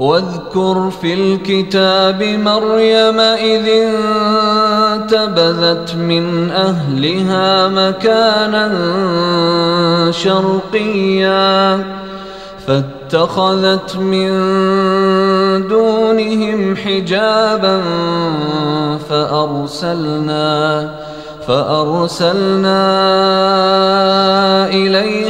واذكر في الكتاب مريم إذ انتبذت من أهلها مكانا شرقيا فاتخذت من دونهم حجابا فأرسلنا فأرسلنا إليها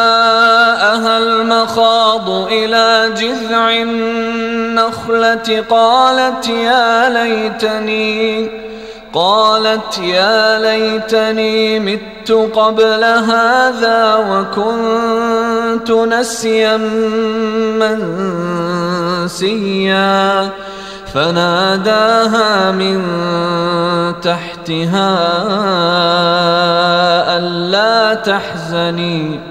فأجاءها المخاض إلى جذع النخلة قالت يا ليتني قالت يا ليتني مت قبل هذا وكنت نسيا منسيا. فناداها من تحتها ألا تحزني.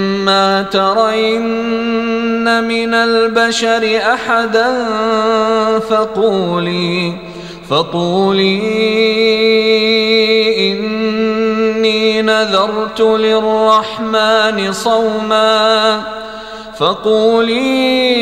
فإما ترين من البشر أحدا فقولي فقولي إني نذرت للرحمن صوما فقولي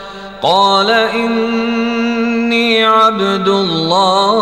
قال إني عبد الله.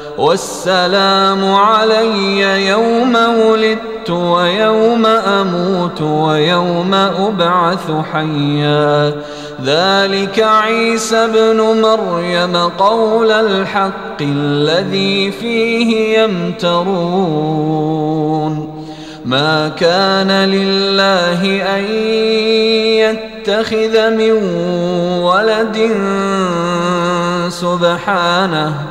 والسلام علي يوم ولدت ويوم أموت ويوم أبعث حيا. ذلك عيسى ابن مريم قول الحق الذي فيه يمترون. ما كان لله أن يتخذ من ولد سبحانه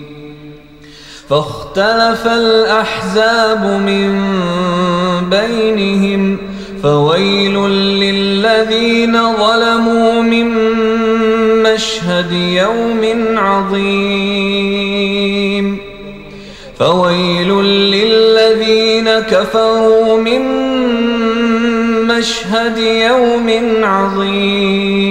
فاختلف الأحزاب من بينهم فويل للذين ظلموا من مشهد يوم عظيم فويل للذين كفروا من مشهد يوم عظيم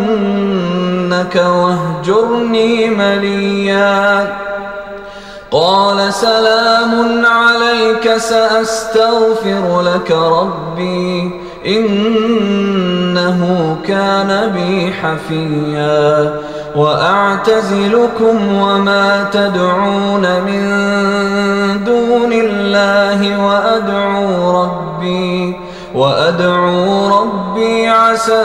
لأرجمنك واهجرني مليا. قال سلام عليك سأستغفر لك ربي إنه كان بي حفيا. وأعتزلكم وما تدعون من دون الله وأدعو ربي وأدعو ربي عسى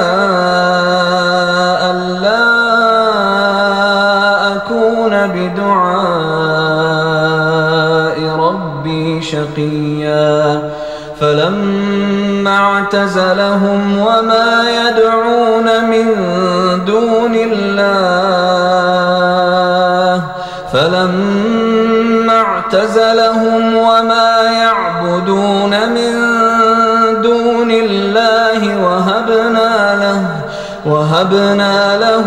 ألا بدعاء ربي شقيا. فلما اعتزلهم وما يدعون من دون الله فلما اعتزلهم وما يعبدون من دون الله وهبنا له وهبنا له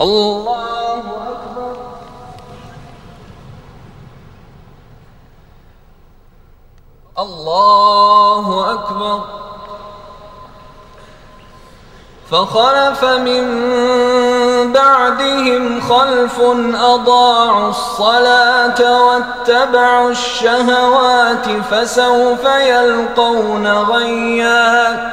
الله أكبر. الله أكبر. فخلف من بعدهم خلف أضاعوا الصلاة واتبعوا الشهوات فسوف يلقون غيا.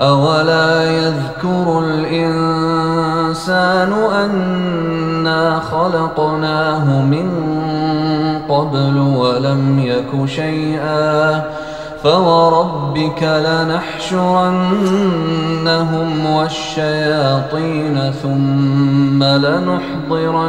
أولا يذكر الإنسان أنا خلقناه من قبل ولم يك شيئا فوربك لنحشرنهم والشياطين ثم لنحضرنهم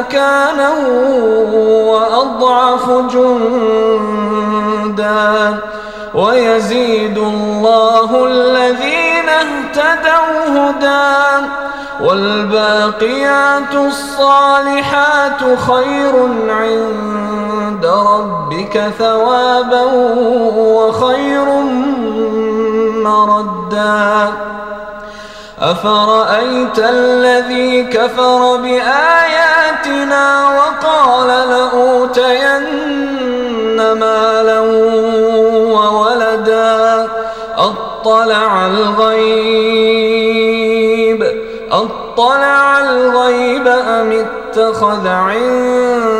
مكانا وأضعف جندا ويزيد الله الذين اهتدوا هدى والباقيات الصالحات خير عند ربك ثوابا وخير مردا. أفرأيت الذي كفر بآياتنا وقال لأوتين مالا وولدا أطلع الغيب أطلع الغيب أم اتخذ عند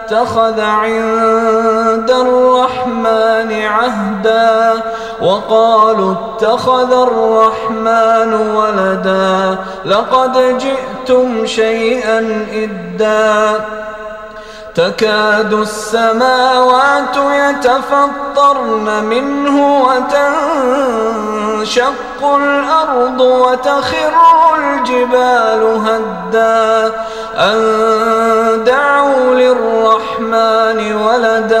اتخذ عند الرحمن عهدا وقالوا اتخذ الرحمن ولدا لقد جئتم شيئا إدا تكاد السماوات يتفطرن منه وتنشق الأرض وتخر الجبال هدا أن دعوا للرحمن ولدا